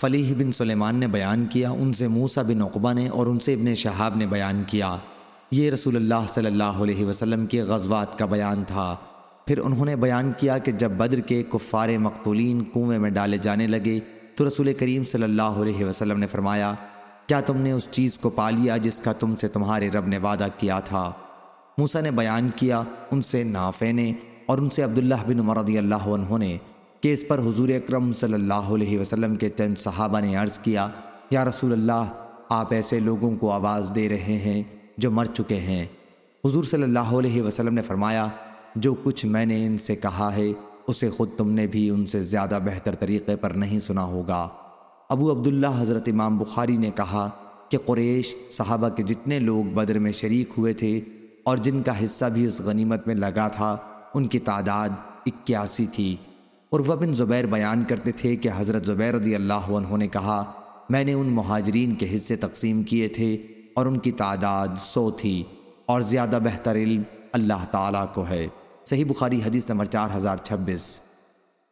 فلیح بن سلیمان نے بیان کیا، ان سے موسیٰ بن عقبہ نے اور ان سے ابن شہاب نے بیان کیا۔ یہ رسول اللہ صلی اللہ علیہ وسلم کے غزوات کا بیان تھا۔ پھر انہوں نے بیان کیا کہ جب بدر کے کفار مقتولین کنویں میں ڈالے جانے لگے، تو رسول کریم صلی اللہ علیہ وسلم نے فرمایا، کیا تم نے اس چیز کو پا لیا جس کا تم سے تمہارے رب نے وعدہ کیا تھا؟ موسیٰ نے بیان کیا، ان سے نافع نے اور ان سے عبداللہ بن رضی اللہ عنہ نے کہ اس پر حضور اکرم صلی اللہ علیہ وسلم کے چند صحابہ نے عرض کیا، یا رسول اللہ، آپ ایسے لوگوں کو آواز دے رہے ہیں جو مر چکے ہیں. حضور صلی اللہ علیہ وسلم نے فرمایا، جو کچھ میں نے ان سے کہا ہے، اسے خود تم نے بھی ان سے زیادہ بہتر طریقے پر نہیں سنا ہوگا. ابو عبداللہ حضرت امام بخاری نے کہا کہ قریش صحابہ کے جتنے لوگ بدر میں شریک ہوئے تھے اور جن کا حصہ بھی اس غنیمت میں لگا تھا، ان کی تعداد اکیاسی تھی۔ اور وہ بن زبیر بیان کرتے تھے کہ حضرت زبیر رضی اللہ عنہ نے کہا، میں نے ان مہاجرین کے حصے تقسیم کیے تھے اور ان کی تعداد سو تھی اور زیادہ بہتر علم اللہ تعالیٰ کو ہے۔ صحیح بخاری حدیث نمبر چار ہزار چھبیس۔